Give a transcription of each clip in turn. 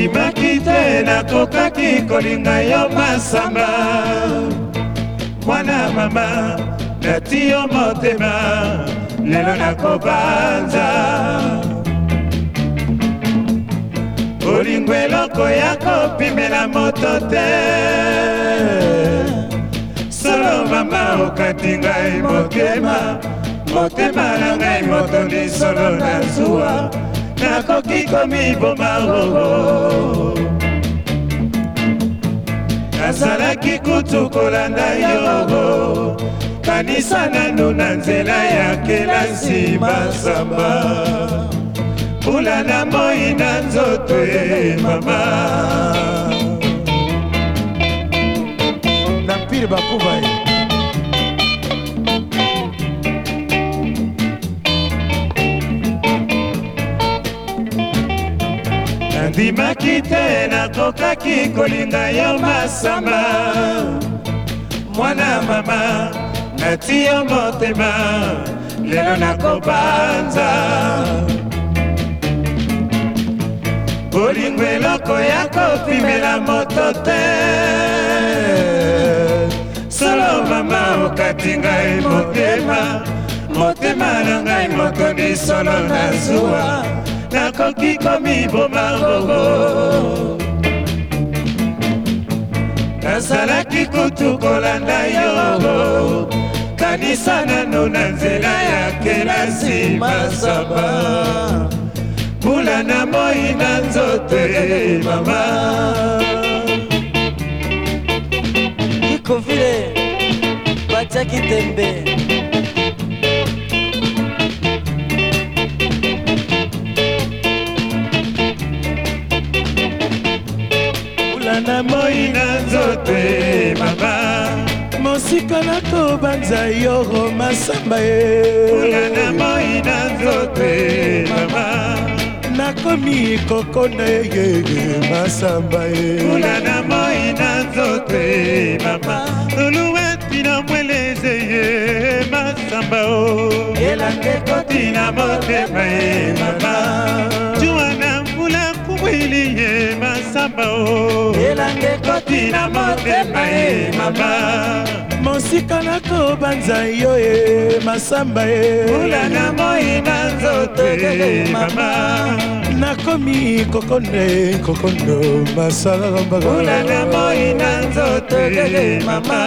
ndimaki te nakokaki kolinga yo masanga mwana mama nati yo motema lelo nakobanza olingo eloko ya kopimela moto te solo mama okati ngai motema motema na ngai moto ni solo na zuwa nakoki komiboma oo nazalaki kutu kolanda yo kanisa nanu na nzela ya kelasi masamba mbula na moi na nzoto e mama na mpire bakuba ye nandimaki te natokaki kolinga yo masamba mwana mama nati yo motema lelo nakobanza bolingo eloko ya kopimela moto te solo mama okati ngai motema motema na ngai moto nisolo na zuwa nakoki komiboma bobo nazalaki kutu kolanda yo kanisa nano na nzela ya kelasi masaba mbula na moi na nzoto e mama ikovile batiaki tembe kobanda na moi na nzoto e, mama mosika nakobanza yoro masamba ye na moi na nzoto e, mama nakomi kokona yeye masamba ye kula na moi na nzoto e, mama luluweti na mweleze ye masamba o elanga ekoti na motema ye mama juwa na mvula kumwili ye masamba o yange koti na motema ye mama mosika nakobanza yo ye masamba ye mulanga moi na nzoto e, eh, mama nakomi kokonde kokondo masalambaka mulanga moi na nzoto e, eh, mama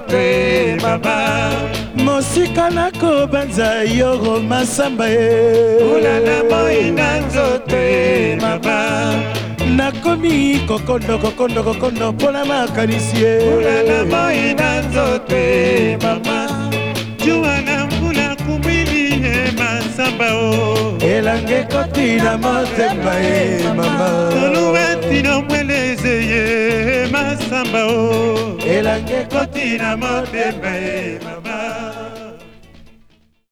yo te baba mosika nakobanza yo romasamba ye kulana moi na nzote baba nakomi kokondo kokondo kokondo mpona makanisi ye kulana moi na nzote baba juwa na mbula kumwili ye masamba o elange ekoti na motema ye mama toluwatino mwelezeye pamba o elanga ekoti na motema ye mama